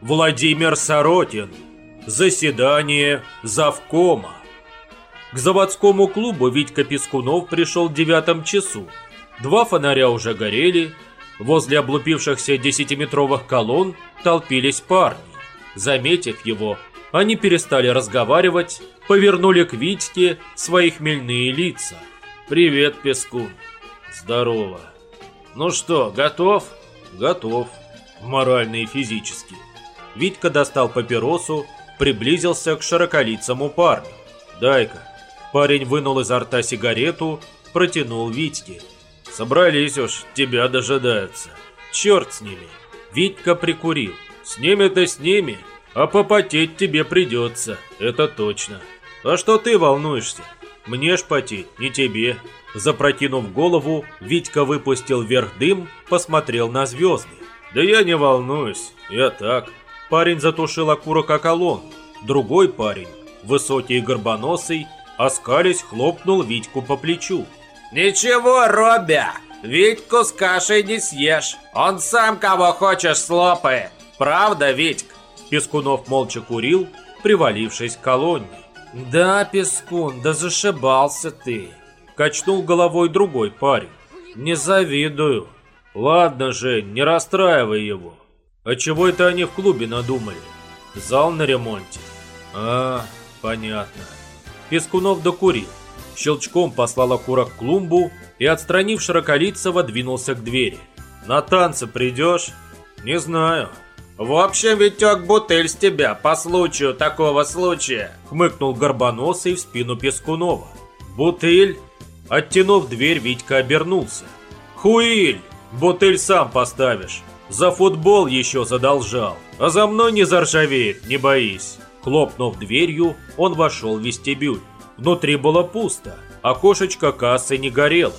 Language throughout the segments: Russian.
Владимир Соротин. Заседание завкома. К заводскому клубу Витька Пескунов пришел в девятом часу. Два фонаря уже горели, возле облупившихся десятиметровых колонн толпились парни. Заметив его, они перестали разговаривать, повернули к Витьке свои хмельные лица. «Привет, Пескун!» «Здорово!» «Ну что, готов?» «Готов. Морально и физически». Витька достал папиросу, приблизился к широколицому парню. «Дай-ка». Парень вынул изо рта сигарету, протянул Витьке. «Собрались уж, тебя дожидаются. Черт с ними». Витька прикурил. «С ними-то с ними, а попотеть тебе придется, это точно. А что ты волнуешься? Мне ж потеть, не тебе». Запрокинув голову, Витька выпустил вверх дым, посмотрел на звезды. «Да я не волнуюсь, я так». Парень затушил окурок о колонн. Другой парень, высокий и горбоносый, оскались, хлопнул Витьку по плечу. «Ничего, Робя, Витьку с кашей не съешь. Он сам кого хочешь слопает. Правда, Витьк?» Пескунов молча курил, привалившись к колонне. «Да, Пескун, да зашибался ты!» Качнул головой другой парень. «Не завидую. Ладно, Жень, не расстраивай его. А чего это они в клубе надумали? Зал на ремонте. А, понятно». Пескунов докурил. Щелчком послал окурок к клумбу и, отстранив Широколицего, двинулся к двери. «На танцы придешь?» «Не знаю». «В общем, Витек, бутыль с тебя по случаю такого случая!» Хмыкнул Горбоносый в спину Пескунова. «Бутыль?» Оттянув дверь, Витька обернулся. «Хуиль! Бутыль сам поставишь. За футбол еще задолжал. А за мной не заржавеет, не боись». Хлопнув дверью, он вошел в вестибюль. Внутри было пусто, окошечко кассы не горело.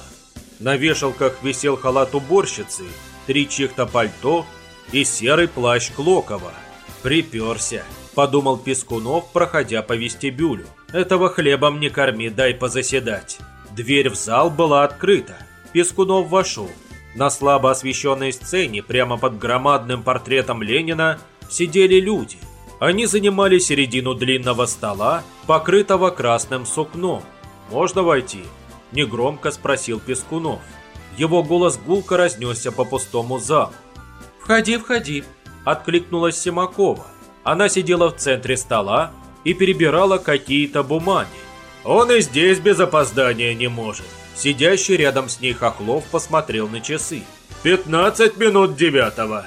На вешалках висел халат уборщицы, три чьих-то пальто и серый плащ Клокова. «Приперся», – подумал Пескунов, проходя по вестибюлю. «Этого хлебом не корми, дай позаседать». Дверь в зал была открыта. Пескунов вошел. На слабо освещенной сцене, прямо под громадным портретом Ленина, сидели люди. Они занимали середину длинного стола, покрытого красным сукном. «Можно войти?» – негромко спросил Пескунов. Его голос гулко разнесся по пустому залу. «Входи, входи», – откликнулась Симакова. Она сидела в центре стола и перебирала какие-то бумаги. Он и здесь без опоздания не может. Сидящий рядом с ней Хохлов посмотрел на часы. «Пятнадцать минут девятого».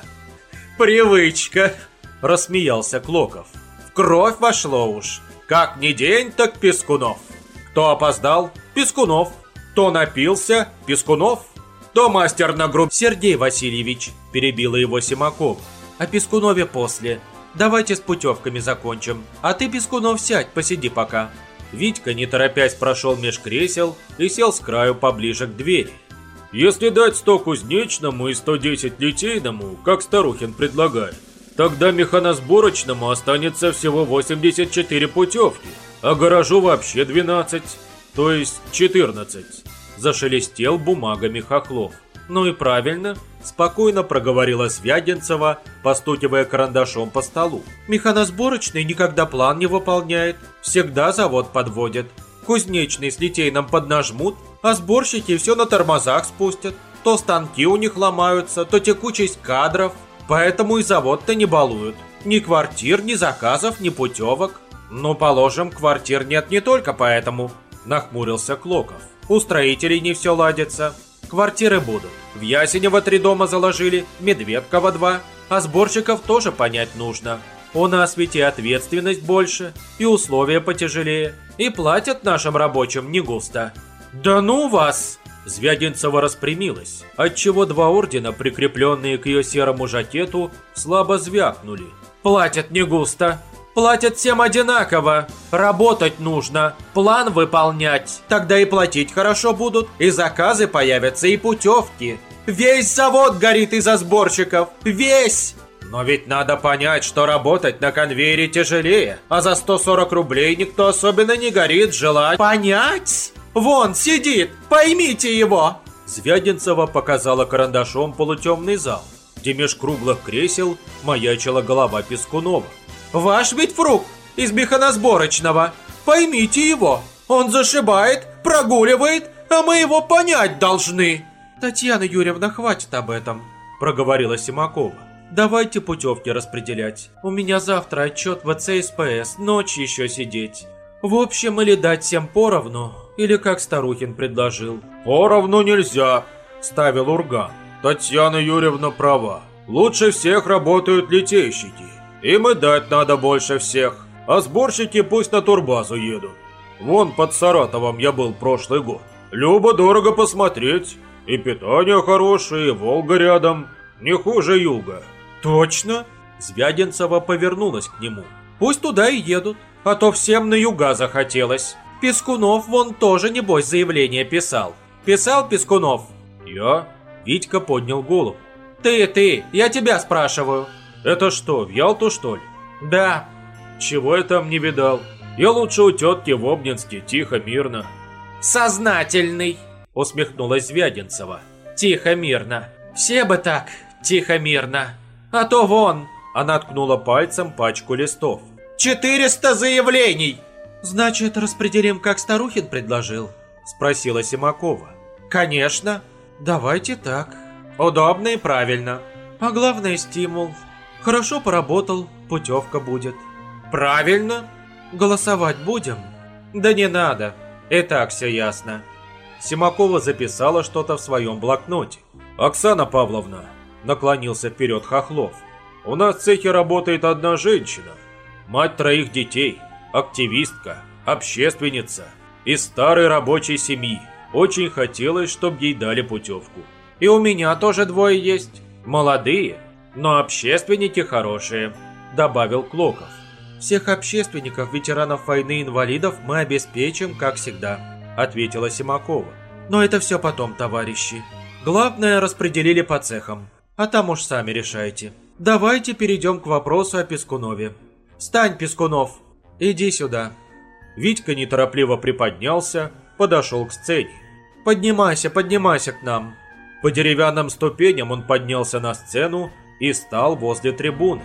«Привычка», – рассмеялся Клоков. «В кровь вошло уж. Как не день, так Пескунов. Кто опоздал? Пескунов. Кто напился? Пескунов. Кто мастер на груб...» «Сергей Васильевич», – перебила его Симаков. «О Пескунове после. Давайте с путевками закончим. А ты, Пескунов, сядь, посиди пока». Витька, не торопясь, прошел меж кресел и сел с краю поближе к двери. «Если дать 100 кузнечному и 110 литейному, как Старухин предлагает, тогда механосборочному останется всего 84 путевки, а гаражу вообще 12, то есть 14», – зашелестел бумагами Хохлов. «Ну и правильно», – спокойно проговорила Свяденцева, постукивая карандашом по столу. «Механосборочный никогда план не выполняет, всегда завод подводит. Кузнечный с литейным поднажмут, а сборщики все на тормозах спустят. То станки у них ломаются, то текучесть кадров. Поэтому и завод-то не балуют. Ни квартир, ни заказов, ни путевок. Ну, положим, квартир нет не только поэтому», – нахмурился Клоков. «У строителей не все ладится». Квартиры будут. В Ясенево три дома заложили, Медведково два. А сборщиков тоже понять нужно. У нас ведь и ответственность больше, и условия потяжелее, и платят нашим рабочим не густо. Да ну вас! Звягинцева распрямилась, отчего два ордена, прикрепленные к ее серому жакету, слабо звякнули. «Платят не густо. Платят всем одинаково. Работать нужно, план выполнять. Тогда и платить хорошо будут, и заказы появятся, и путевки. Весь завод горит из-за сборщиков. Весь! Но ведь надо понять, что работать на конвейере тяжелее, а за 140 рублей никто особенно не горит желать. Понять? Вон сидит, поймите его! Звягинцева показала карандашом полутемный зал. где меж круглых кресел маячила голова Пескунова. «Ваш ведь фрукт из механосборочного. Поймите его, он зашибает, прогуливает, а мы его понять должны». «Татьяна Юрьевна, хватит об этом», – проговорила Симакова. «Давайте путевки распределять. У меня завтра отчет в ЦСПС, ночь еще сидеть. В общем, или дать всем поровну, или как Старухин предложил». «Поровну нельзя», – ставил Урган. «Татьяна Юрьевна права. Лучше всех работают литейщики. Им и дать надо больше всех. А сборщики пусть на турбазу едут. Вон под Саратовом я был прошлый год. Любо дорого посмотреть. И питание хорошее, и Волга рядом. Не хуже юга. Точно? Звягинцева повернулась к нему. Пусть туда и едут, а то всем на юга захотелось. Пескунов вон тоже, небось, заявление писал. Писал Пескунов? Я? Витька поднял голову. Ты, ты, я тебя спрашиваю. Это что, в Ялту что ли? Да. Чего я там не видал? Я лучше у тетки в Обнинске, тихо, мирно. Сознательный, усмехнулась Звягинцева. Тихо, мирно. Все бы так, тихо, мирно. А то вон, она ткнула пальцем пачку листов. «400 заявлений!» «Значит, распределим, как Старухин предложил?» Спросила Симакова. «Конечно. Давайте так. Удобно и правильно. А главное стимул. Хорошо поработал, путевка будет». «Правильно. Голосовать будем?» «Да не надо. И так все ясно». Симакова записала что-то в своем блокноте. «Оксана Павловна», наклонился вперед Хохлов. «У нас в цехе работает одна женщина, мать троих детей, активистка, общественница, из старой рабочей семьи. Очень хотелось, чтобы ей дали путевку. И у меня тоже двое есть, молодые, но общественники хорошие», добавил Клоков. «Всех общественников, ветеранов войны, инвалидов мы обеспечим, как всегда», ответила Симакова. «Но это все потом, товарищи. Главное, распределили по цехам. А там уж сами решайте. Давайте перейдем к вопросу о Пескунове. Стань, Пескунов, иди сюда. Витька неторопливо приподнялся, подошел к сцене. Поднимайся, поднимайся к нам. По деревянным ступеням он поднялся на сцену и стал возле трибуны.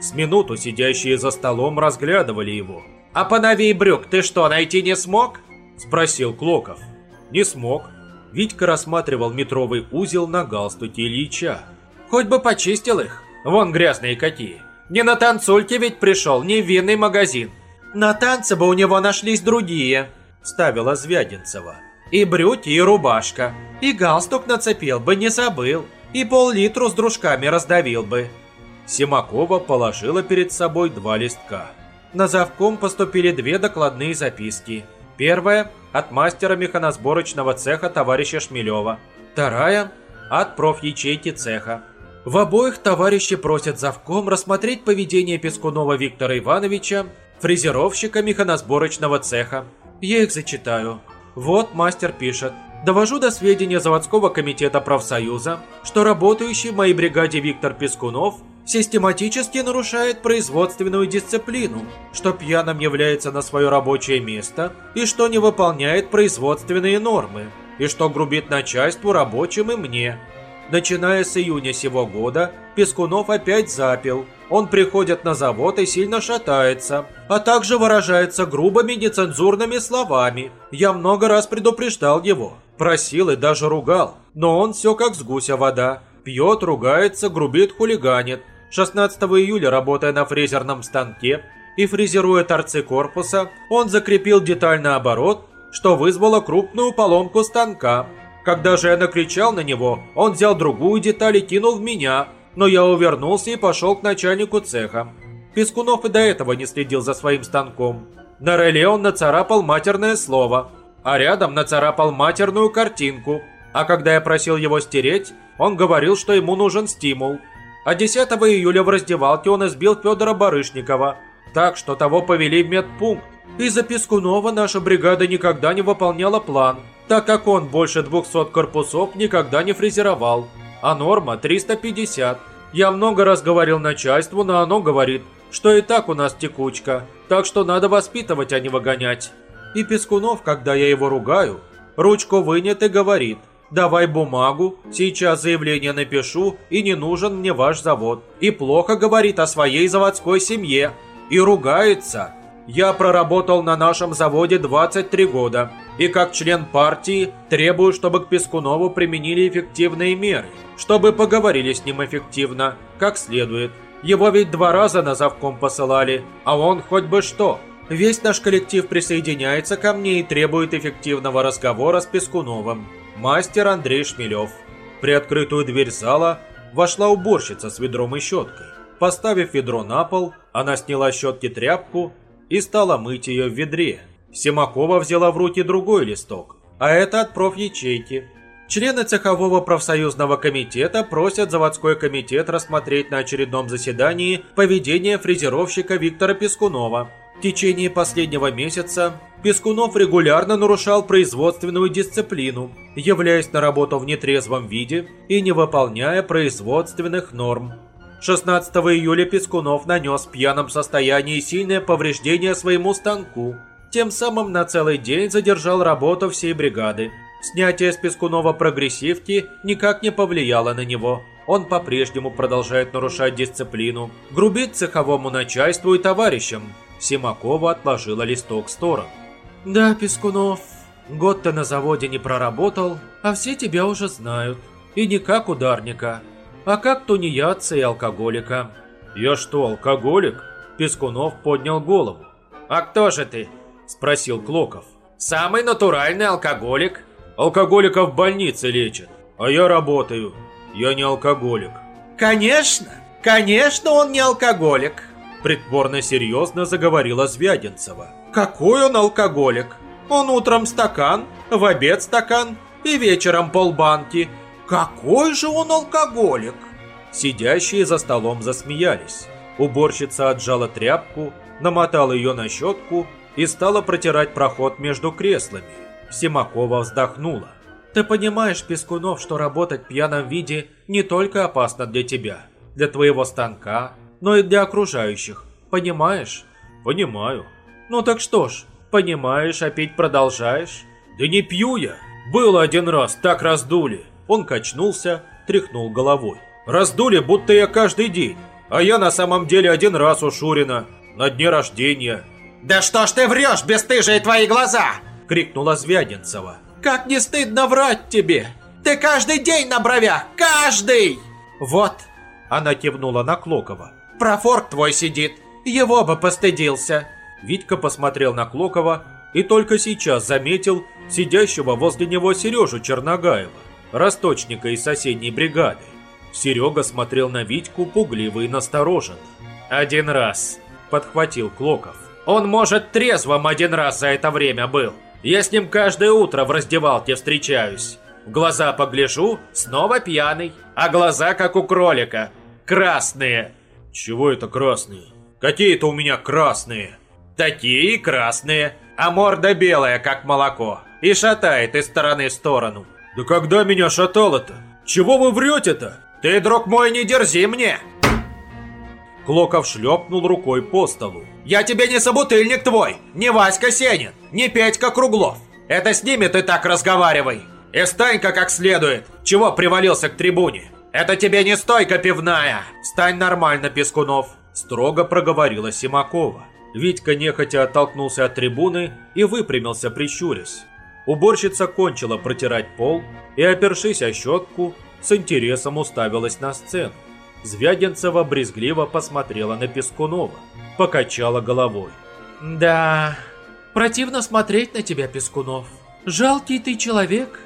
С минуту сидящие за столом разглядывали его. «А поновей брюк ты что, найти не смог?» – спросил Клоков. «Не смог». Витька рассматривал метровый узел на галстуке Ильича. Хоть бы почистил их. Вон грязные какие. Не на танцульке ведь пришел, не винный магазин. На танце бы у него нашлись другие, ставила Звягинцева. И брюки, и рубашка. И галстук нацепил бы, не забыл. И пол-литру с дружками раздавил бы. Симакова положила перед собой два листка. На завком поступили две докладные записки. Первая – от мастера механосборочного цеха товарища Шмелева. Вторая – от проф-ячейки цеха. В обоих товарищи просят завком рассмотреть поведение Пескунова Виктора Ивановича, фрезеровщика механосборочного цеха. Я их зачитаю. Вот мастер пишет. Довожу до сведения заводского комитета профсоюза, что работающий в моей бригаде Виктор Пескунов систематически нарушает производственную дисциплину, что пьяным является на свое рабочее место и что не выполняет производственные нормы, и что грубит начальству рабочим и мне, Начиная с июня сего года, Пескунов опять запил. Он приходит на завод и сильно шатается, а также выражается грубыми нецензурными словами. Я много раз предупреждал его, просил и даже ругал, но он все как с гуся вода. Пьет, ругается, грубит, хулиганит. 16 июля, работая на фрезерном станке и фрезеруя торцы корпуса, он закрепил детальный оборот, что вызвало крупную поломку станка. Когда же я накричал на него, он взял другую деталь и кинул в меня, но я увернулся и пошел к начальнику цеха. Пескунов и до этого не следил за своим станком. На реле он нацарапал матерное слово, а рядом нацарапал матерную картинку. А когда я просил его стереть, он говорил, что ему нужен стимул. А 10 июля в раздевалке он избил Федора Барышникова, так что того повели в медпункт. Из-за Пескунова наша бригада никогда не выполняла план – так как он больше 200 корпусов никогда не фрезеровал, а норма 350. Я много раз говорил начальству, но оно говорит, что и так у нас текучка, так что надо воспитывать, а не выгонять. И Пескунов, когда я его ругаю, ручку вынет и говорит, Давай бумагу, сейчас заявление напишу, и не нужен мне ваш завод. И плохо говорит о своей заводской семье. И ругается. Я проработал на нашем заводе 23 года. И как член партии требую, чтобы к Пескунову применили эффективные меры. Чтобы поговорили с ним эффективно, как следует. Его ведь два раза на завком посылали, а он хоть бы что. Весь наш коллектив присоединяется ко мне и требует эффективного разговора с Пескуновым мастер Андрей Шмелев. При открытую дверь зала вошла уборщица с ведром и щеткой. Поставив ведро на пол, она сняла щетки тряпку и стала мыть ее в ведре. Семакова взяла в руки другой листок, а это от профячейки. Члены цехового профсоюзного комитета просят заводской комитет рассмотреть на очередном заседании поведение фрезеровщика Виктора Пескунова. В течение последнего месяца Пескунов регулярно нарушал производственную дисциплину, являясь на работу в нетрезвом виде и не выполняя производственных норм. 16 июля Пескунов нанес в пьяном состоянии сильное повреждение своему станку, тем самым на целый день задержал работу всей бригады. Снятие с Пескунова прогрессивки никак не повлияло на него. Он по-прежнему продолжает нарушать дисциплину, грубить цеховому начальству и товарищам, Симакова отложила листок в сторону. «Да, Пескунов, год ты на заводе не проработал, а все тебя уже знают. И не как ударника, а как тунеядца и алкоголика». «Я что, алкоголик?» Пескунов поднял голову. «А кто же ты?» Спросил Клоков. «Самый натуральный алкоголик». «Алкоголиков в больнице лечат, а я работаю. Я не алкоголик». «Конечно, конечно он не алкоголик», Притворно серьезно заговорила Звягинцева. «Какой он алкоголик? Он утром стакан, в обед стакан и вечером полбанки. Какой же он алкоголик?» Сидящие за столом засмеялись. Уборщица отжала тряпку, намотала ее на щетку и стала протирать проход между креслами. Семакова вздохнула. «Ты понимаешь, Пескунов, что работать в пьяном виде не только опасно для тебя, для твоего станка, но и для окружающих. Понимаешь? Понимаю. Ну так что ж, понимаешь, а пить продолжаешь? Да не пью я. Было один раз, так раздули. Он качнулся, тряхнул головой. Раздули, будто я каждый день. А я на самом деле один раз у Шурина. На дне рождения. «Да что ж ты врешь, бесстыжие твои глаза!» Крикнула Звягинцева. «Как не стыдно врать тебе! Ты каждый день на бровях! Каждый!» «Вот!» Она кивнула на Клокова. Профорк твой сидит. Его бы постыдился. Витька посмотрел на Клокова и только сейчас заметил сидящего возле него Сережу Черногаева, росточника из соседней бригады. Серега смотрел на Витьку пугливо и настороженно. «Один раз», — подхватил Клоков. «Он, может, трезвым один раз за это время был. Я с ним каждое утро в раздевалке встречаюсь. В глаза погляжу, снова пьяный, а глаза как у кролика, красные, чего это красные? Какие-то у меня красные. Такие красные, а морда белая, как молоко. И шатает из стороны в сторону. Да когда меня шатало-то? Чего вы врете-то? Ты, друг мой, не дерзи мне. Клоков шлепнул рукой по столу. Я тебе не собутыльник твой, не Васька Сенин, не Петька Круглов. Это с ними ты так разговаривай. И стань-ка как следует. Чего привалился к трибуне? «Это тебе не стойка пивная! Стань нормально, Пескунов!» Строго проговорила Симакова. Витька нехотя оттолкнулся от трибуны и выпрямился, прищурясь. Уборщица кончила протирать пол и, опершись о щетку, с интересом уставилась на сцену. Звягинцева брезгливо посмотрела на Пескунова, покачала головой. «Да, противно смотреть на тебя, Пескунов. Жалкий ты человек».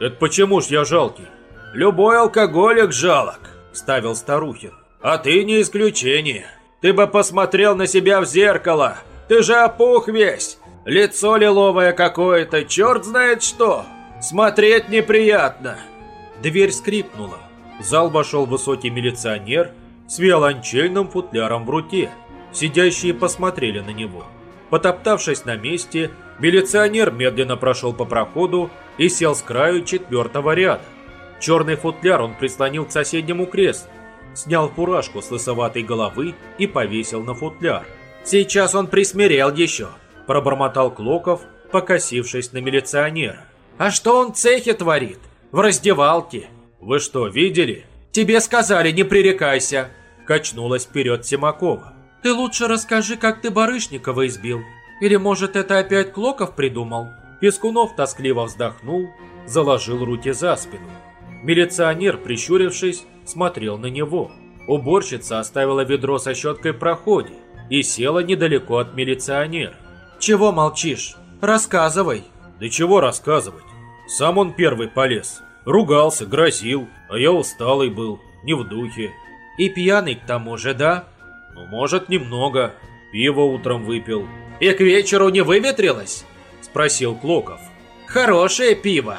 «Это почему ж я жалкий?» «Любой алкоголик жалок», – ставил Старухин. «А ты не исключение. Ты бы посмотрел на себя в зеркало. Ты же опух весь. Лицо лиловое какое-то, черт знает что. Смотреть неприятно». Дверь скрипнула. В зал вошел высокий милиционер с виолончельным футляром в руке. Сидящие посмотрели на него. Потоптавшись на месте, милиционер медленно прошел по проходу и сел с краю четвертого ряда. Черный футляр он прислонил к соседнему креслу, снял фуражку с лысоватой головы и повесил на футляр. «Сейчас он присмирел еще», – пробормотал Клоков, покосившись на милиционера. «А что он в цехе творит? В раздевалке. Вы что, видели? Тебе сказали, не пререкайся. Качнулась вперед Симакова. Ты лучше расскажи, как ты Барышникова избил. Или, может, это опять Клоков придумал? Пескунов тоскливо вздохнул, заложил руки за спину. Милиционер, прищурившись, смотрел на него. Уборщица оставила ведро со щеткой в проходе и села недалеко от милиционера. Чего молчишь? Рассказывай. Да чего рассказывать? Сам он первый полез. Ругался, грозил, а я усталый был, не в духе. И пьяный к тому же, да? Ну, может, немного. Пиво утром выпил. И к вечеру не выветрилось? Спросил Клоков. Хорошее пиво.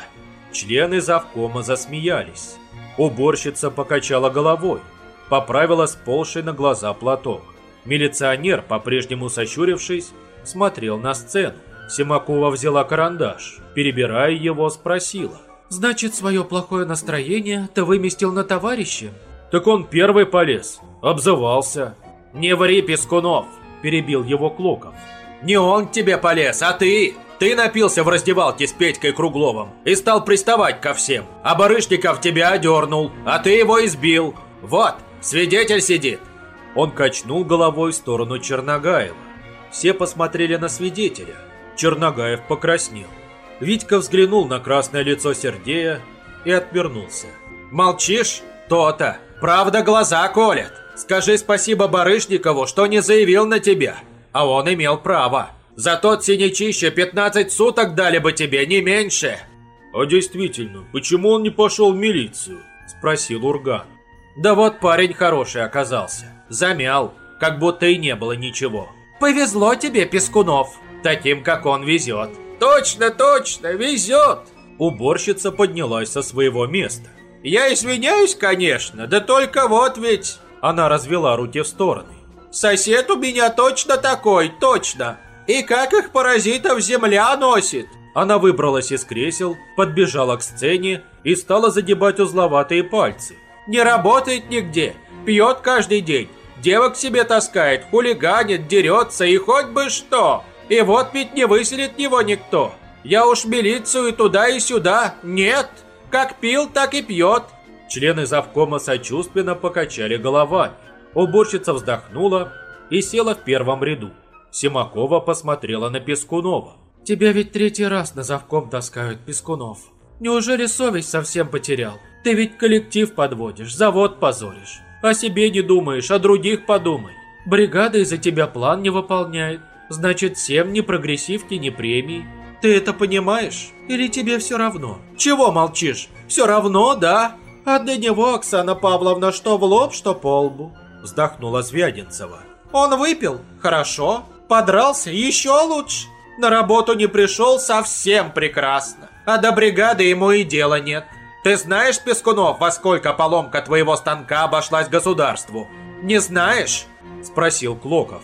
Члены завкома засмеялись. Уборщица покачала головой, поправила сползший на глаза платок. Милиционер, по-прежнему сощурившись, смотрел на сцену. Симакова взяла карандаш, перебирая его, спросила. «Значит, свое плохое настроение ты выместил на товарище?» «Так он первый полез, обзывался». «Не ври, Пескунов!» – перебил его Клоков. «Не он тебе полез, а ты! Ты напился в раздевалке с Петькой Кругловым и стал приставать ко всем, а Барышников тебя одернул, а ты его избил. Вот, свидетель сидит!» Он качнул головой в сторону Черногаева. Все посмотрели на свидетеля. Черногаев покраснел. Витька взглянул на красное лицо Сергея и отвернулся. «Молчишь? То-то! Правда глаза колят! Скажи спасибо Барышникову, что не заявил на тебя, а он имел право. За тот синячище 15 суток дали бы тебе, не меньше!» «А действительно, почему он не пошел в милицию?» – спросил Урган. «Да вот парень хороший оказался. Замял, как будто и не было ничего. Повезло тебе, Пескунов, таким, как он везет». «Точно, точно, везет!» Уборщица поднялась со своего места. «Я извиняюсь, конечно, да только вот ведь...» Она развела руки в стороны. «Сосед у меня точно такой, точно! И как их паразитов земля носит!» Она выбралась из кресел, подбежала к сцене и стала загибать узловатые пальцы. «Не работает нигде, пьет каждый день, девок себе таскает, хулиганит, дерется и хоть бы что!» И вот ведь не выселит его никто. Я уж милицию туда и сюда. Нет. Как пил, так и пьет. Члены завкома сочувственно покачали головами. Уборщица вздохнула и села в первом ряду. Симакова посмотрела на Пескунова. «Тебя ведь третий раз на завком таскают, Пескунов. Неужели совесть совсем потерял? Ты ведь коллектив подводишь, завод позоришь. О себе не думаешь, о других подумай. Бригада из-за тебя план не выполняет. Значит, всем ни прогрессивки, ни премии. Ты это понимаешь? Или тебе все равно? Чего молчишь? Все равно, да? А для него, Оксана Павловна, что в лоб, что по лбу. Вздохнула Звягинцева. Он выпил? Хорошо. Подрался? Еще лучше. На работу не пришел? Совсем прекрасно. А до бригады ему и дела нет. Ты знаешь, Пескунов, во сколько поломка твоего станка обошлась государству? Не знаешь? Спросил Клоков.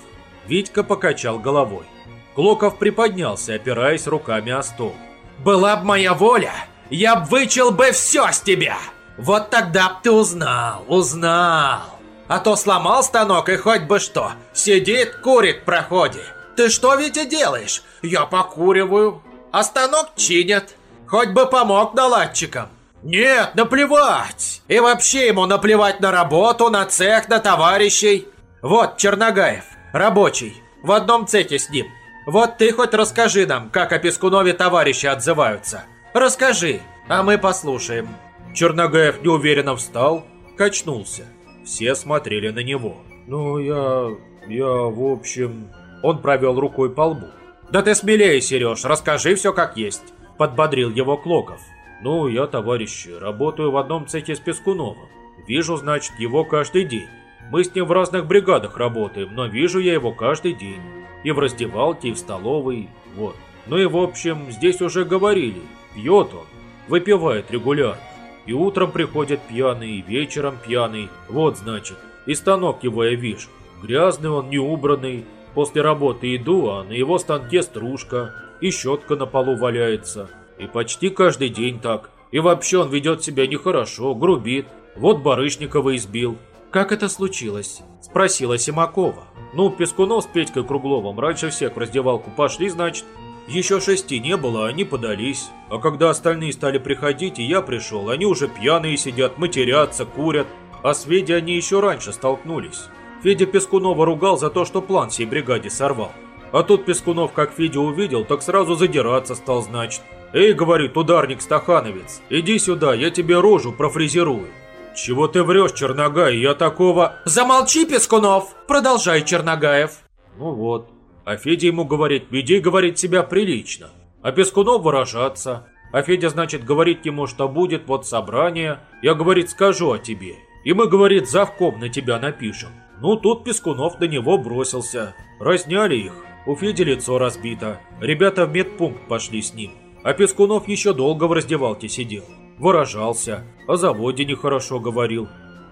Витька покачал головой. Клоков приподнялся, опираясь руками о стол. «Была б моя воля, я б вычел бы все с тебя! Вот тогда б ты узнал, узнал! А то сломал станок и хоть бы что, сидит, курит в. Ты что и делаешь? Я покуриваю, а станок чинят. Хоть бы помог наладчикам. Нет, наплевать! И вообще ему наплевать на работу, на цех, на товарищей. Вот Черногаев, Рабочий, в одном цехе с ним. Вот ты хоть расскажи нам, как о Пескунове товарищи отзываются. Расскажи, а мы послушаем». Черногаев неуверенно встал, качнулся. Все смотрели на него. «Ну, я... я, в общем...» Он провел рукой по лбу. «Да ты смелее, Сереж, расскажи все как есть», – подбодрил его Клоков. «Ну, я, товарищи, работаю в одном цехе с Пескуновым. Вижу, значит, его каждый день. Мы с ним в разных бригадах работаем, но вижу я его каждый день. И в раздевалке, и в столовой, вот. Ну и в общем, здесь уже говорили, пьет он, выпивает регулярно. И утром приходит пьяный, и вечером пьяный, вот значит. И станок его я вижу. Грязный он, неубранный. После работы иду, а на его станке стружка, и щетка на полу валяется. И почти каждый день так. И вообще он ведет себя нехорошо, грубит. Вот Барышникова избил, «Как это случилось?» – спросила Симакова. «Ну, Пескунов с Петькой Кругловым раньше всех в раздевалку пошли, значит, Еще шести не было, они подались. А когда остальные стали приходить, и я пришел, они уже пьяные сидят, матерятся, курят. А с Федей они еще раньше столкнулись. Федя Пескунова ругал за то, что план всей бригаде сорвал. А тут Пескунов, как Федя увидел, так сразу задираться стал, значит. «Эй, — говорит ударник Стахановец, — иди сюда, я тебе рожу профрезерую». «Чего ты врешь, Черногай, я такого...» «Замолчи, Пескунов! Продолжай, Черногаев!» Ну вот. А Федя ему говорит, веди, говорит, себя прилично. А Пескунов выражаться. А Федя, значит, говорит ему, что будет вот собрание. Я, говорит, скажу о тебе. И мы, говорит, завком на тебя напишем. Ну, тут Пескунов на него бросился. Разняли их. У Феди лицо разбито. Ребята в медпункт пошли с ним. А Пескунов еще долго в раздевалке сидел. Выражался. О заводе нехорошо говорил.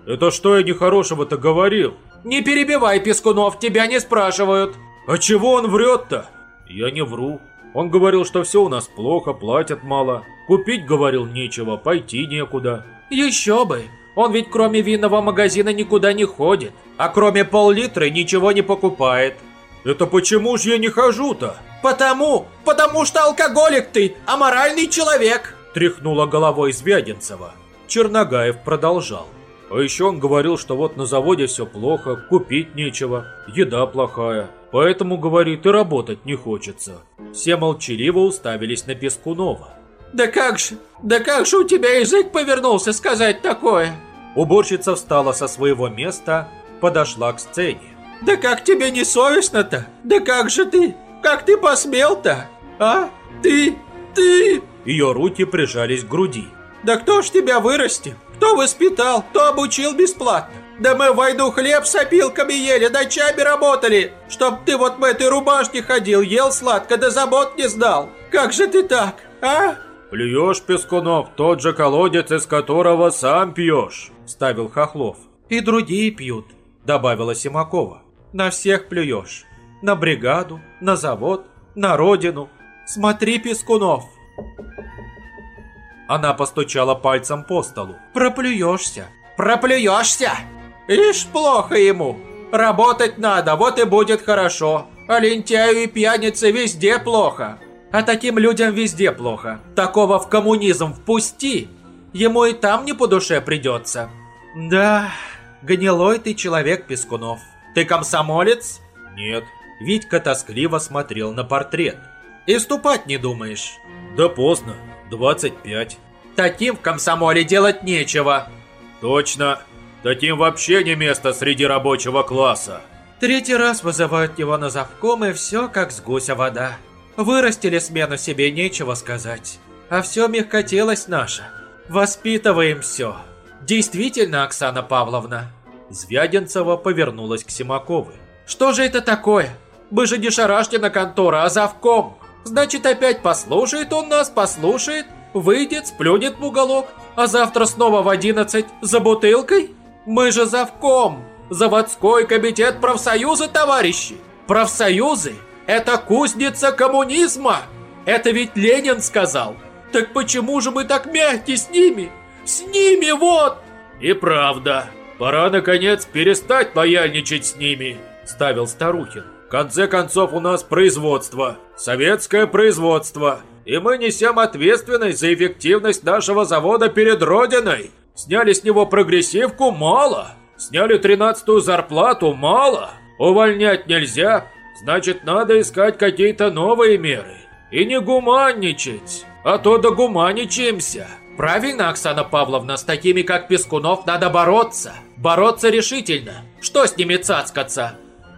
Это что я нехорошего-то говорил? Не перебивай, Пескунов, тебя не спрашивают. А чего он врет-то? Я не вру. Он говорил, что все у нас плохо, платят мало. Купить, говорил, нечего, пойти некуда. Еще бы. Он ведь кроме винного магазина никуда не ходит. А кроме пол-литра ничего не покупает. Это почему ж я не хожу-то? Потому, потому что алкоголик ты, аморальный человек. Тряхнула головой Звягинцева. Черногаев продолжал. А еще он говорил, что вот на заводе все плохо, купить нечего, еда плохая. Поэтому, говорит, и работать не хочется. Все молчаливо уставились на Пескунова. Да как же, да как же у тебя язык повернулся сказать такое? Уборщица встала со своего места, подошла к сцене. Да как тебе не совестно-то? Да как же ты? Как ты посмел-то? А? Ты? Ты? Ее руки прижались к груди. Да кто ж тебя вырастил? Кто воспитал? Кто обучил бесплатно? Да мы в войну хлеб с опилками ели, ночами работали, чтоб ты вот в этой рубашке ходил, ел сладко, да забот не знал. Как же ты так, а? Плюешь, Пескунов, тот же колодец, из которого сам пьешь, ставил Хохлов. И другие пьют, добавила Симакова. На всех плюешь. На бригаду, на завод, на родину. Смотри, Пескунов. Она постучала пальцем по столу. Проплюешься. Проплюешься? Ишь, плохо ему. Работать надо, вот и будет хорошо. А лентяю и пьянице везде плохо. А таким людям везде плохо. Такого в коммунизм впусти. Ему и там не по душе придется. Да, гнилой ты человек, Пескунов. Ты комсомолец? Нет. Витька тоскливо смотрел на портрет. И ступать не думаешь? Да поздно. 25. Таким в комсомоле делать нечего. Точно. Таким вообще не место среди рабочего класса. Третий раз вызывают его на завком, и все как с гуся вода. Вырастили смену себе, нечего сказать. А все мягкотелость наша. Воспитываем все. Действительно, Оксана Павловна. Звягинцева повернулась к Симаковой. Что же это такое? Мы же не шарашкина контора, а завком. Значит, опять послушает он нас, послушает, выйдет, сплюнет в уголок, а завтра снова в 11 за бутылкой? Мы же завком, заводской комитет профсоюза, товарищи. Профсоюзы – это кузница коммунизма. Это ведь Ленин сказал. Так почему же мы так мягкие с ними? С ними вот! И правда, пора наконец перестать лояльничать с ними, ставил Старухин. В конце концов у нас производство, советское производство, и мы несем ответственность за эффективность нашего завода перед Родиной. Сняли с него прогрессивку мало, сняли тринадцатую зарплату мало, увольнять нельзя, значит надо искать какие-то новые меры. И не гуманничать, а то догуманичаемся. Правильно, Оксана Павловна, с такими как Пескунов надо бороться. Бороться решительно. Что с ними цацкаться?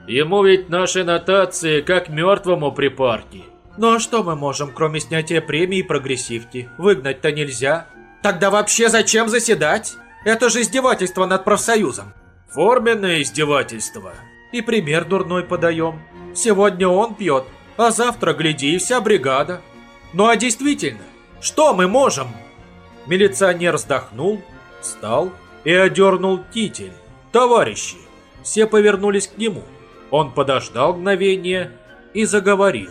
Ему ведь наши нотации как мертвому припарки. Ну а что мы можем, кроме снятия премии и прогрессивки? Выгнать-то нельзя. Тогда вообще зачем заседать? Это же издевательство над профсоюзом. Форменное издевательство. И пример дурной подаем. Сегодня он пьет, а завтра, гляди, и вся бригада. Ну а действительно, что мы можем? Милиционер вздохнул, встал и одернул китель. Товарищи, все повернулись к нему. Он подождал мгновение и заговорил.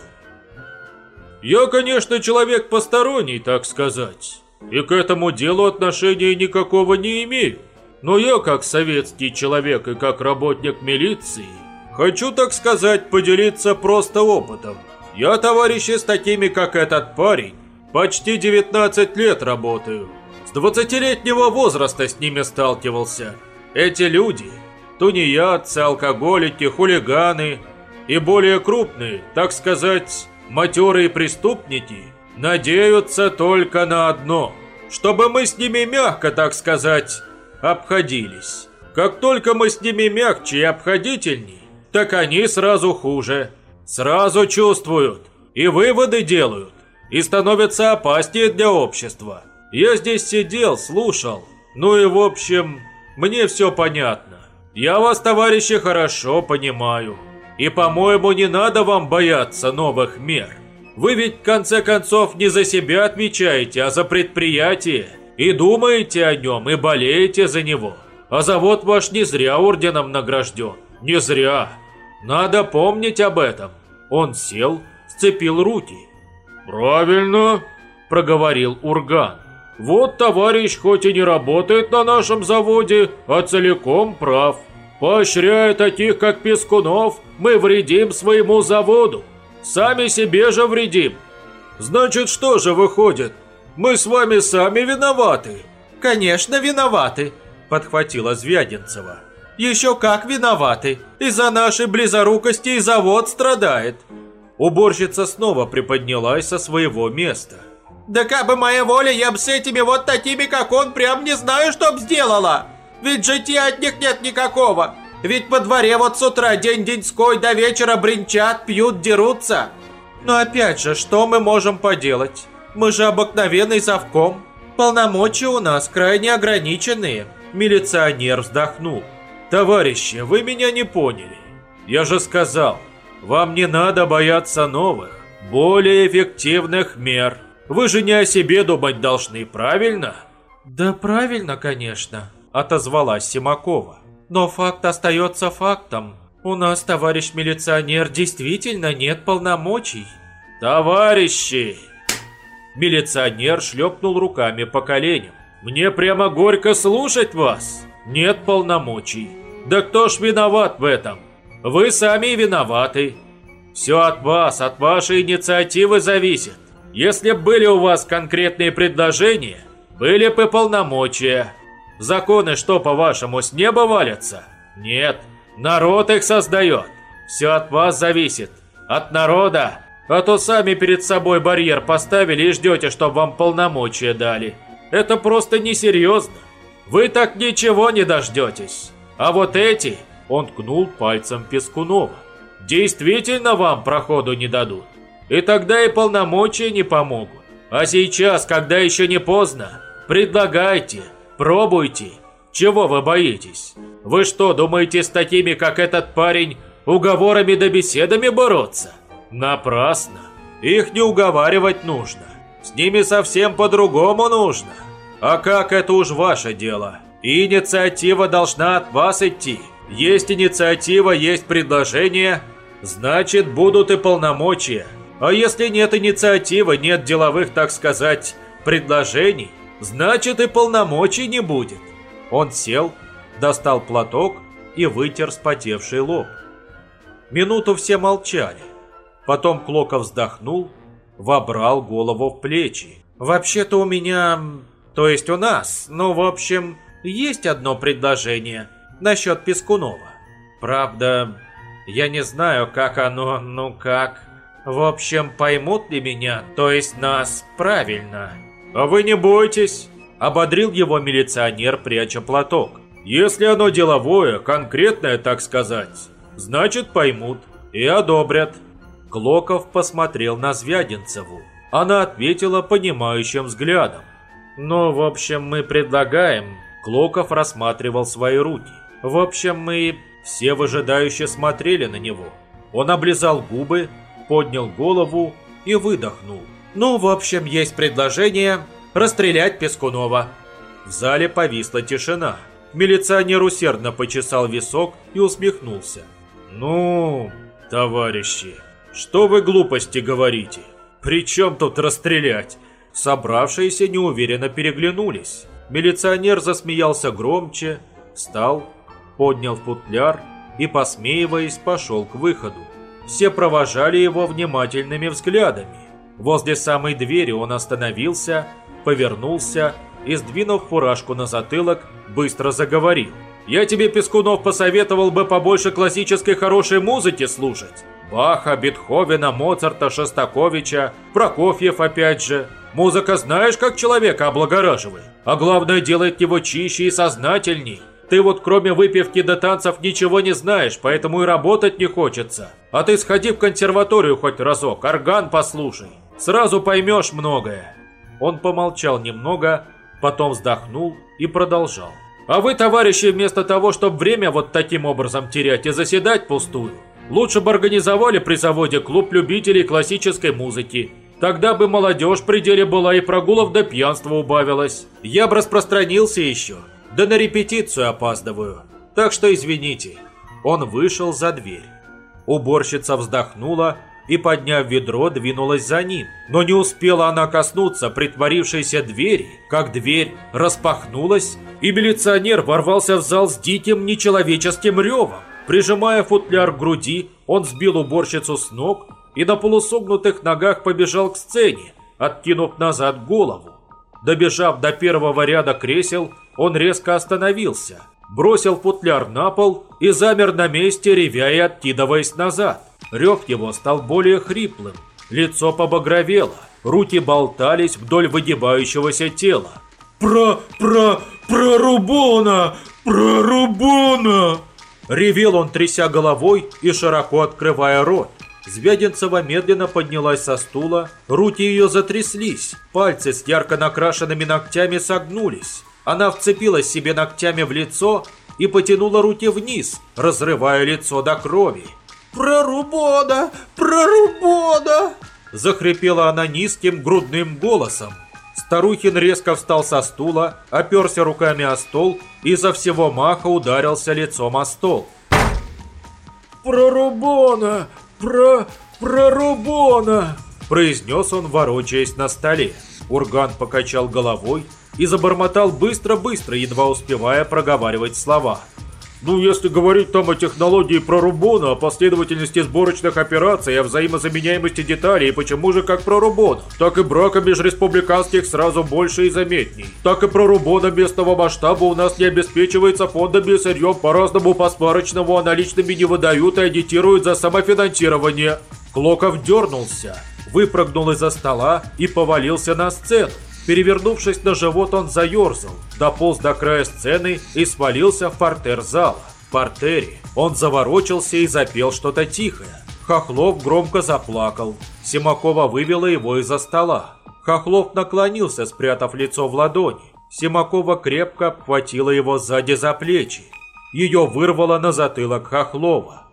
«Я, конечно, человек посторонний, так сказать, и к этому делу отношения никакого не имею. Но я, как советский человек и как работник милиции, хочу, так сказать, поделиться просто опытом. Я, товарищи, с такими, как этот парень, почти 19 лет работаю. С 20-летнего возраста с ними сталкивался. Эти люди, тунеядцы, алкоголики, хулиганы и более крупные, так сказать, матерые преступники, надеются только на одно, чтобы мы с ними мягко, так сказать, обходились. Как только мы с ними мягче и обходительней, так они сразу хуже. Сразу чувствуют и выводы делают, и становятся опаснее для общества. Я здесь сидел, слушал, ну и в общем, мне все понятно. Я вас, товарищи, хорошо понимаю. И, по-моему, не надо вам бояться новых мер. Вы ведь, в конце концов, не за себя отвечаете, а за предприятие. И думаете о нем, и болеете за него. А завод ваш не зря орденом награжден. Не зря. Надо помнить об этом. Он сел, сцепил руки. «Правильно», – проговорил Урган. «Вот товарищ хоть и не работает на нашем заводе, а целиком прав. Поощряя таких, как Пескунов, мы вредим своему заводу. Сами себе же вредим. Значит, что же выходит? Мы с вами сами виноваты. Конечно, виноваты, подхватила Звягинцева. Еще как виноваты. Из-за нашей близорукости и завод страдает. Уборщица снова приподнялась со своего места. Да как бы моя воля, я бы с этими вот такими, как он, прям не знаю, что б сделала. Ведь жития от них нет никакого. Ведь по дворе вот с утра день-деньской до вечера бренчат, пьют, дерутся. Но опять же, что мы можем поделать? Мы же обыкновенный завком. Полномочия у нас крайне ограниченные. Милиционер вздохнул. Товарищи, вы меня не поняли. Я же сказал, вам не надо бояться новых, более эффективных мер. Вы же не о себе думать должны, правильно? Да правильно, конечно, отозвалась Симакова. Но факт остается фактом. У нас, товарищ милиционер, действительно нет полномочий. Товарищи! Милиционер шлепнул руками по коленям. Мне прямо горько слушать вас. Нет полномочий. Да кто ж виноват в этом? Вы сами виноваты. Все от вас, от вашей инициативы зависит. Если были у вас конкретные предложения, были бы полномочия. Законы что, по-вашему, с неба валятся? Нет, народ их создает. Все от вас зависит. От народа. А то сами перед собой барьер поставили и ждете, чтобы вам полномочия дали. Это просто несерьезно. Вы так ничего не дождетесь. А вот эти, он ткнул пальцем Пескунова, действительно вам проходу не дадут. И тогда и полномочия не помогут. А сейчас, когда еще не поздно, предлагайте, пробуйте. Чего вы боитесь? Вы что, думаете с такими, как этот парень, уговорами да беседами бороться? Напрасно. Их не уговаривать нужно. С ними совсем по-другому нужно. А как это уж ваше дело? Инициатива должна от вас идти. Есть инициатива, есть предложение, значит будут и полномочия. А если нет инициативы, нет деловых, так сказать, предложений, значит и полномочий не будет. Он сел, достал платок и вытер спотевший лоб. Минуту все молчали. Потом Клоков вздохнул, вобрал голову в плечи. «Вообще-то у меня... то есть у нас, ну, в общем, есть одно предложение насчет Пескунова. Правда, я не знаю, как оно, ну как... В общем, поймут ли меня, то есть нас, правильно?» «А вы не бойтесь», – ободрил его милиционер, пряча платок. «Если оно деловое, конкретное, так сказать, значит поймут и одобрят». Клоков посмотрел на Звягинцеву. Она ответила понимающим взглядом. «Ну, в общем, мы предлагаем...» Клоков рассматривал свои руки. «В общем, мы...» Все выжидающе смотрели на него. Он облизал губы, поднял голову и выдохнул. «Ну, в общем, есть предложение расстрелять Пескунова». В зале повисла тишина. Милиционер усердно почесал висок и усмехнулся. «Ну, товарищи...» «Что вы глупости говорите? При чем тут расстрелять?» Собравшиеся неуверенно переглянулись. Милиционер засмеялся громче, встал, поднял футляр и, посмеиваясь, пошел к выходу. Все провожали его внимательными взглядами. Возле самой двери он остановился, повернулся и, сдвинув фуражку на затылок, быстро заговорил. «Я тебе, Пескунов, посоветовал бы побольше классической хорошей музыки слушать. Баха, Бетховена, Моцарта, Шостаковича, Прокофьев опять же. Музыка знаешь, как человека облагораживает, а главное делает его чище и сознательней. Ты вот кроме выпивки до танцев ничего не знаешь, поэтому и работать не хочется. А ты сходи в консерваторию хоть разок, орган послушай. Сразу поймешь многое. Он помолчал немного, потом вздохнул и продолжал. А вы, товарищи, вместо того, чтобы время вот таким образом терять и заседать пустую, лучше бы организовали при заводе клуб любителей классической музыки. Тогда бы молодежь в пределе была и прогулов до пьянства убавилась. Я бы распространился еще. Да на репетицию опаздываю. Так что извините. Он вышел за дверь. Уборщица вздохнула и, подняв ведро, двинулась за ним. Но не успела она коснуться притворившейся двери, как дверь распахнулась, и милиционер ворвался в зал с диким нечеловеческим ревом. Прижимая футляр к груди, он сбил уборщицу с ног и на полусогнутых ногах побежал к сцене, откинув назад голову. Добежав до первого ряда кресел, он резко остановился, бросил футляр на пол и замер на месте, ревя и откидываясь назад. Рев его стал более хриплым, лицо побагровело, руки болтались вдоль выгибающегося тела. «Про... про... прорубона! Прорубона!» Ревел он, тряся головой и широко открывая рот. Звядинцева медленно поднялась со стула, руки ее затряслись, пальцы с ярко накрашенными ногтями согнулись. Она вцепилась себе ногтями в лицо и потянула руки вниз, разрывая лицо до крови. «Прорубода! Прорубода!» Захрипела она низким грудным голосом. Старухин резко встал со стула, оперся руками о стол и за всего маха ударился лицом о стол. «Прорубона! Про... прорубона!» произнес он, ворочаясь на столе. Урган покачал головой и забормотал быстро-быстро, едва успевая проговаривать слова. Ну, если говорить там о технологии прорубона, о последовательности сборочных операций, о взаимозаменяемости деталей, почему же как прорубона? Так и брака межреспубликанских сразу больше и заметней. Так и прорубона местного масштаба у нас не обеспечивается фондами и сырьем по-разному по-сварочному, а наличными не выдают и агитируют за самофинансирование. Клоков дернулся, выпрыгнул из-за стола и повалился на сцену. Перевернувшись на живот, он заерзал, дополз до края сцены и свалился в портер зала. В портере он заворочился и запел что-то тихое. Хохлов громко заплакал. Симакова вывела его из-за стола. Хохлов наклонился, спрятав лицо в ладони. Симакова крепко обхватила его сзади за плечи. Ее вырвало на затылок Хохлова.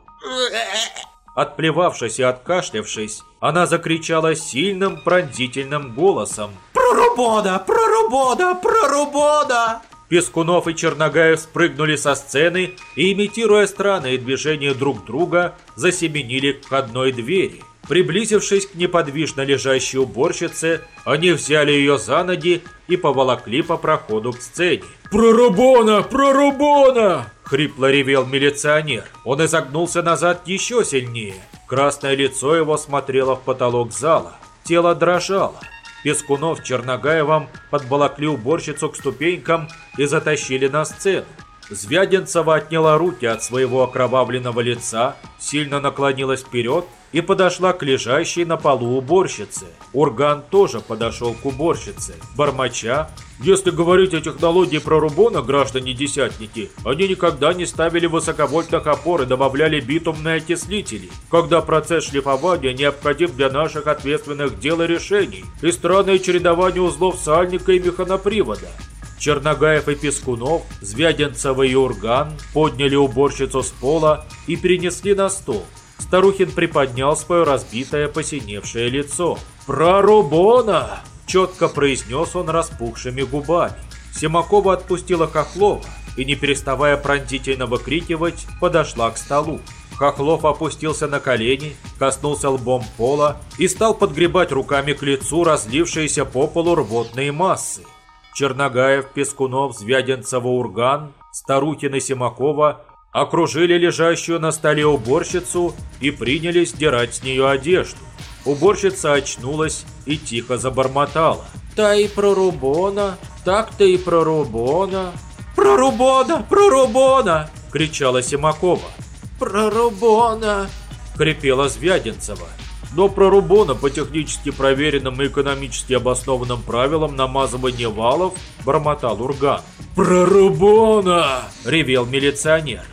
Отплевавшись и откашлявшись, она закричала сильным пронзительным голосом. «Прорубода! Прорубода! Прорубода!» Пескунов и Черногаев спрыгнули со сцены и, имитируя странные движения друг друга, засеменили к входной двери. Приблизившись к неподвижно лежащей уборщице, они взяли ее за ноги и поволокли по проходу к сцене. «Прорубона! Прорубона!» — хрипло ревел милиционер. Он изогнулся назад еще сильнее. Красное лицо его смотрело в потолок зала. Тело дрожало. Пескунов Черногаевым подболокли уборщицу к ступенькам и затащили на сцену. Звядинцева отняла руки от своего окровавленного лица, сильно наклонилась вперед и подошла к лежащей на полу уборщице. Урган тоже подошел к уборщице. Бормоча, если говорить о технологии прорубона, граждане-десятники, они никогда не ставили высоковольтных опор и добавляли битумные окислители, когда процесс шлифования необходим для наших ответственных дел и решений, и странное чередование узлов сальника и механопривода. Черногаев и Пескунов, Звядинцева и Урган подняли уборщицу с пола и перенесли на стол. Старухин приподнял свое разбитое посиневшее лицо. «Прорубона!» – четко произнес он распухшими губами. Семакова отпустила Хохлова и, не переставая пронзительно выкрикивать, подошла к столу. Хохлов опустился на колени, коснулся лбом пола и стал подгребать руками к лицу разлившиеся по полу рвотные массы. Черногаев, Пескунов, Звядинцева, Урган, Старухин и Семакова окружили лежащую на столе уборщицу и принялись сдирать с нее одежду. Уборщица очнулась и тихо забормотала. «Та и прорубона, так-то и прорубона». «Прорубона! Прорубона!» – кричала Симакова. «Прорубона!» – хрипела Звядинцева. Но прорубона по технически проверенным и экономически обоснованным правилам намазывания валов бормотал Урган. «Прорубона!» – ревел милиционер.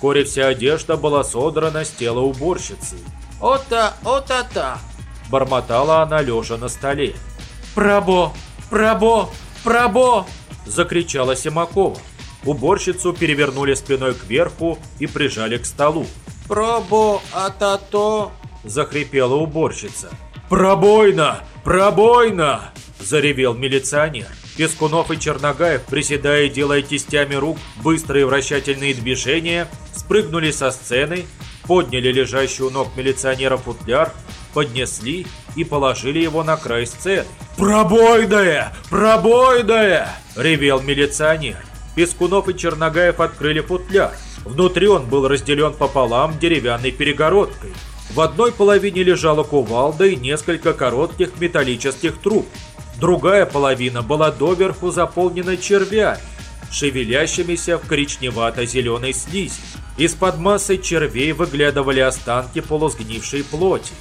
Вскоре вся одежда была содрана с тела уборщицы. «Ота, ота-та!» – бормотала она лежа на столе. «Пробо! Пробо! Пробо!» – закричала Симакова. Уборщицу перевернули спиной кверху и прижали к столу. «Пробо, а-та-то!» – захрипела уборщица. «Пробойно! Пробойно!» – заревел милиционер. Пескунов и Черногаев, приседая и делая кистями рук быстрые вращательные движения, спрыгнули со сцены, подняли лежащий у ног милиционера футляр, поднесли и положили его на край сцены. «Пробойная! Пробойная!» – ревел милиционер. Пескунов и Черногаев открыли футляр. Внутри он был разделен пополам деревянной перегородкой. В одной половине лежала кувалда и несколько коротких металлических труб. Другая половина была доверху заполнена червями, шевелящимися в коричневато-зеленой слизи. Из-под массы червей выглядывали останки полусгнившей плоти.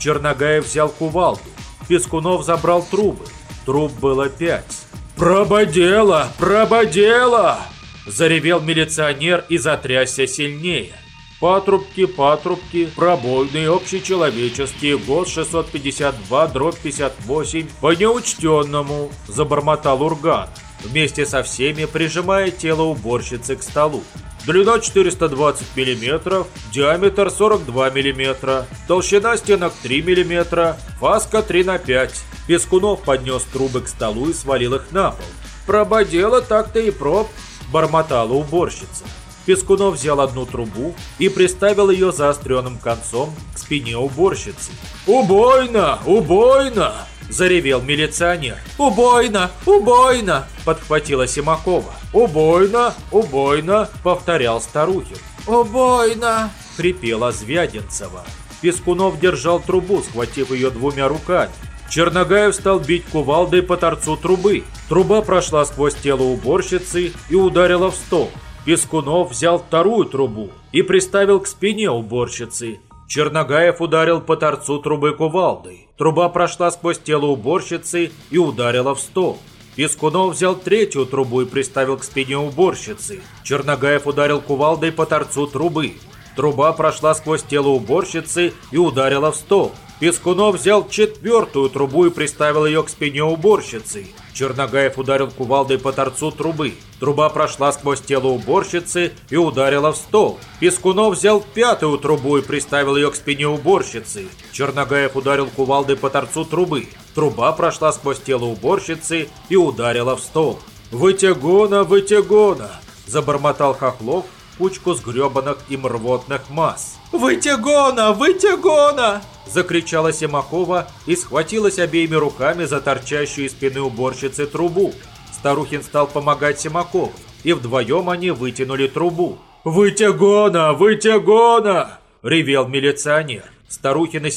Черногаев взял кувалду, Пескунов забрал трубы. Труб было пять. «Прободела! Прободела!» Заревел милиционер и затрясся сильнее. Патрубки, патрубки, пробойные, общечеловеческие, год 652, дробь 58, по неучтенному, забормотал Урган, вместе со всеми прижимая тело уборщицы к столу. Длина 420 мм, диаметр 42 мм, толщина стенок 3 мм, фаска 3 на 5. Пескунов поднес трубы к столу и свалил их на пол. «Прободела так-то и проб», – бормотала уборщица. Пескунов взял одну трубу и приставил ее заостренным концом к спине уборщицы. «Убойно! Убойно!» – заревел милиционер. «Убойно! Убойно!» – подхватила Симакова. «Убойно! Убойно!» – повторял Старухин. «Убойно!» – хрипела Звядинцева. Пескунов держал трубу, схватив ее двумя руками. Черногаев стал бить кувалдой по торцу трубы. Труба прошла сквозь тело уборщицы и ударила в стол. Пескунов взял вторую трубу и приставил к спине уборщицы. Черногаев ударил по торцу трубы кувалдой. Труба прошла сквозь тело уборщицы и ударила в стол. Пескунов взял третью трубу и приставил к спине уборщицы. Черногаев ударил кувалдой по торцу трубы. Труба прошла сквозь тело уборщицы и ударила в стол. Пескунов взял четвертую трубу и приставил ее к спине уборщицы. Черногаев ударил кувалдой по торцу трубы. Труба прошла сквозь тело уборщицы и ударила в стол. Пескунов взял пятую трубу и приставил ее к спине уборщицы. Черногаев ударил кувалдой по торцу трубы. Труба прошла сквозь тело уборщицы и ударила в стол. «Вытягона, вытягона!» – забормотал Хохлов кучку сгребанных им рвотных масс. «Вытягона, вытягона!» Закричала Семакова и схватилась обеими руками за торчащую из спины уборщицы трубу. Старухин стал помогать Семакову, и вдвоем они вытянули трубу. «Вытягона, вытягона!» – ревел милиционер. Старухин и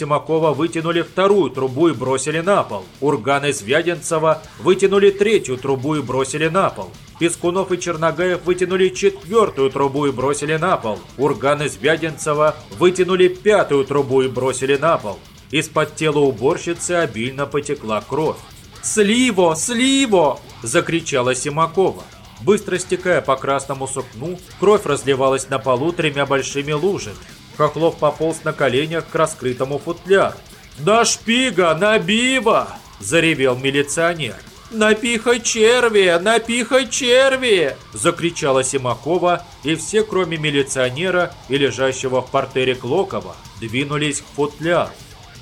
вытянули вторую трубу и бросили на пол. Урган и Звядинцева вытянули третью трубу и бросили на пол. Пескунов и Черногаев вытянули четвертую трубу и бросили на пол. Урган и Звядинцева вытянули пятую трубу и бросили на пол. Из-под тела уборщицы обильно потекла кровь. «Сливо! Сливо!» – закричала Семакова. Быстро стекая по красному сукну, кровь разливалась на полу тремя большими лужами. Хохлов пополз на коленях к раскрытому футляру. «На шпига! На бива!» – заревел милиционер. «Напихай черви! Напихай черви!» – закричала Симакова, и все, кроме милиционера и лежащего в портере Клокова, двинулись к футляру.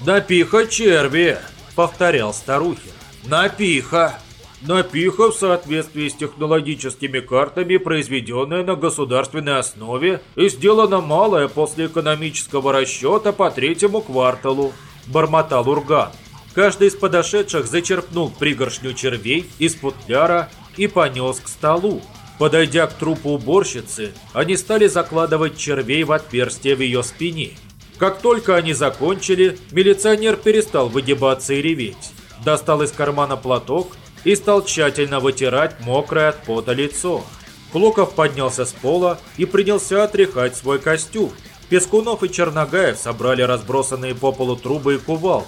«Напиха черви!» – повторял Старухин. «Напиха!» Напиха в соответствии с технологическими картами, произведенная на государственной основе и сделана малая после экономического расчета по третьему кварталу, бормотал Урган. Каждый из подошедших зачерпнул пригоршню червей из футляра и понес к столу. Подойдя к трупу уборщицы, они стали закладывать червей в отверстие в ее спине. Как только они закончили, милиционер перестал выгибаться и реветь. Достал из кармана платок и стал тщательно вытирать мокрое от пота лицо. Клоков поднялся с пола и принялся отряхать свой костюм. Пескунов и Черногаев собрали разбросанные по полу трубы и кувалду,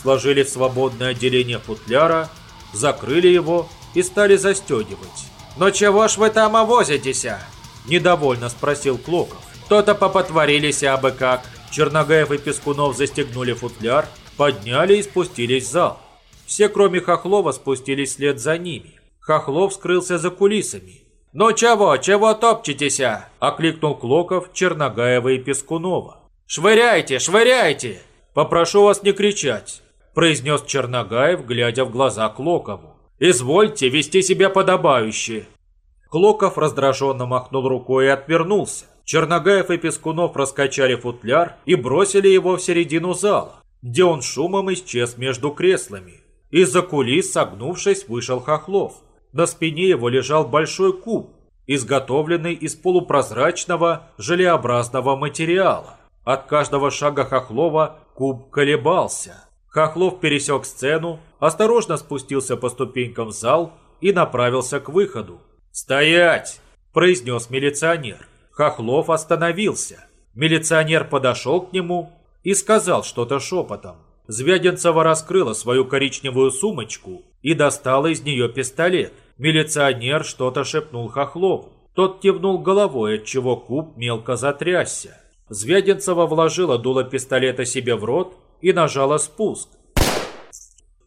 сложили в свободное отделение футляра, закрыли его и стали застегивать. «Ну чего ж вы там овозитесь?» – недовольно спросил Клоков. «То-то попотворились абы как». Черногаев и Пескунов застегнули футляр, подняли и спустились в зал. Все, кроме Хохлова, спустились вслед за ними. Хохлов скрылся за кулисами. «Ну чего, чего топчетесь?» – окликнул Клоков, Черногаева и Пескунова. «Швыряйте, швыряйте!» «Попрошу вас не кричать», – произнес Черногаев, глядя в глаза Клокову. «Извольте вести себя подобающе». Клоков раздраженно махнул рукой и отвернулся. Черногаев и Пескунов раскачали футляр и бросили его в середину зала, где он шумом исчез между креслами. Из-за кулис, согнувшись, вышел Хохлов. На спине его лежал большой куб, изготовленный из полупрозрачного желеобразного материала. От каждого шага Хохлова куб колебался. Хохлов пересек сцену, осторожно спустился по ступенькам в зал и направился к выходу. «Стоять!» – произнес милиционер. Хохлов остановился. Милиционер подошел к нему и сказал что-то шепотом. Звягинцева раскрыла свою коричневую сумочку и достала из нее пистолет. Милиционер что-то шепнул Хохлову. Тот кивнул головой, отчего куб мелко затрясся. Звягинцева вложила дуло пистолета себе в рот и нажала спуск.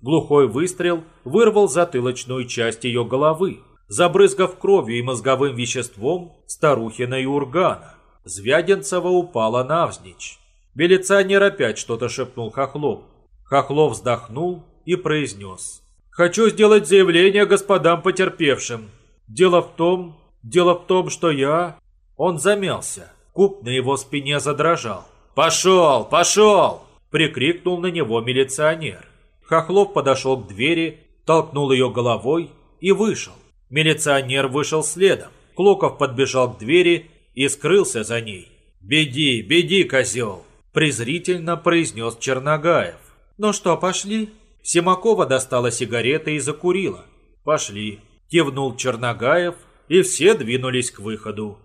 Глухой выстрел вырвал затылочную часть ее головы, забрызгав кровью и мозговым веществом старухина и ургана. Звягинцева упала навзничь. Милиционер опять что-то шепнул Хохлову. Хохлов вздохнул и произнес. «Хочу сделать заявление господам потерпевшим. Дело в том, дело в том, что я...» Он замялся. Куб на его спине задрожал. «Пошел, пошел!» Прикрикнул на него милиционер. Хохлов подошел к двери, толкнул ее головой и вышел. Милиционер вышел следом. Клоков подбежал к двери и скрылся за ней. «Беги, беги, козел!» презрительно произнес Черногаев. «Ну что, пошли?» Семакова достала сигареты и закурила. «Пошли», – кивнул Черногаев, и все двинулись к выходу.